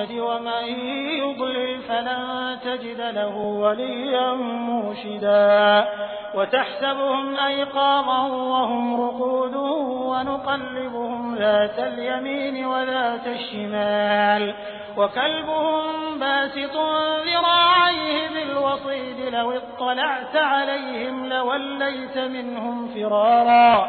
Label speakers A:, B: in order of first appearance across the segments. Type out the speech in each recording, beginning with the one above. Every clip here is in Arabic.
A: المهتد ومن يضلل فلن تجد له وليا مرشدا. وتحسبهم أيقاظا وهم رقود ونقلبهم ذات اليمين وذات الشمال. وكلبهم باسط ذراعيه بالوصيد لو اطلعت عليهم لوليت منهم فرارا.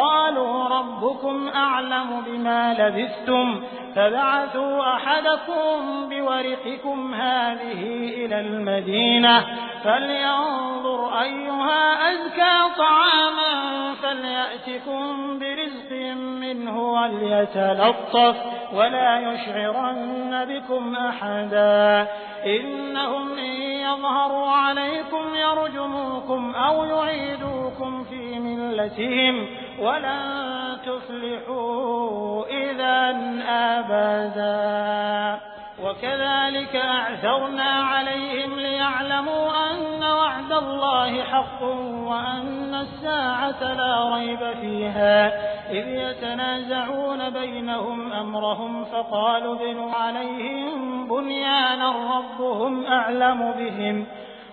A: قالوا ربكم أعلم بما لبثتم فبعثوا أحدكم بورقكم هذه إلى المدينة فلينظر أيها أزكى طعاما فليأتكم برزق منه وليتلطف ولا يشعرن بكم أحدا إنهم إن يظهروا عليكم يرجموكم أو يعيدوكم في ملتهم ولن تفلحوا إذا أبدا. وكذلك أعثرنا عليهم ليعلموا أن وعد الله حق وأن الساعة لا ريب فيها. إذ يتنازعون بينهم أمرهم فقالوا ابنوا عليهم بنيانا ربهم أعلم بهم.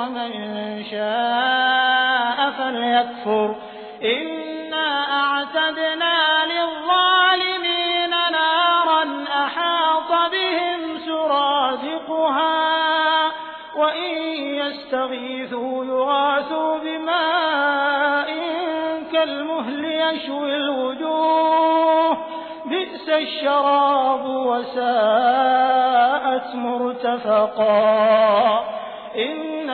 A: ومن شاء فليكفر. إنا أعتدنا للظالمين نارا أحاط بهم سرادقها وإن يستغيثوا يغاثوا بماء كالمهل يشوي الوجوه. بئس الشراب وساءت مرتفقا.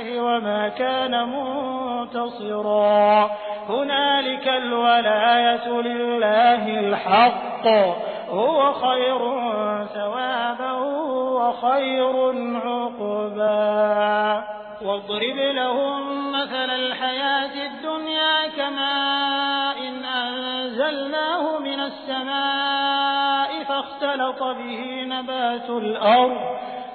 A: وما كان منتصرا. هنالك الولاية لله الحق. هو خير ثوابا وخير عقبا. واضرب لهم مثل الحياة الدنيا كماء إن أنزلناه من السماء فاختلط به نبات الأرض.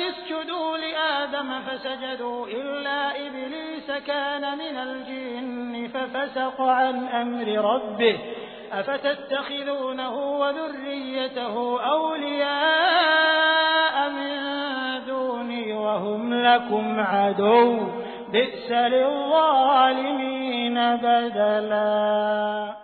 A: اسجدوا لآدم فسجدوا إلا إبليس كان من الجن ففسق عن أمر ربه. أفتتخذونه وذريته أولياء من دوني وهم لكم عدو. بئس للظالمين بدلا.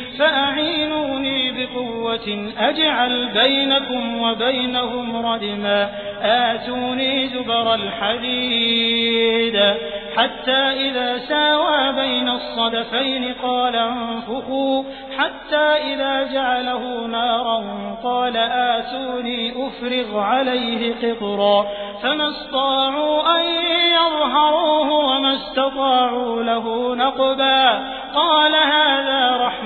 A: فأعينوني بقوة أجعل بينكم وبينهم ردما. آتوني زبر الحديد. حتى إذا ساوى بين الصدفين قال انفخوا. حتى إذا جعله نارا قال آتوني أفرغ عليه قطرا. فما استطاعوا أن يظهروه وما استطاعوا له نقبا. قال هذا رحمة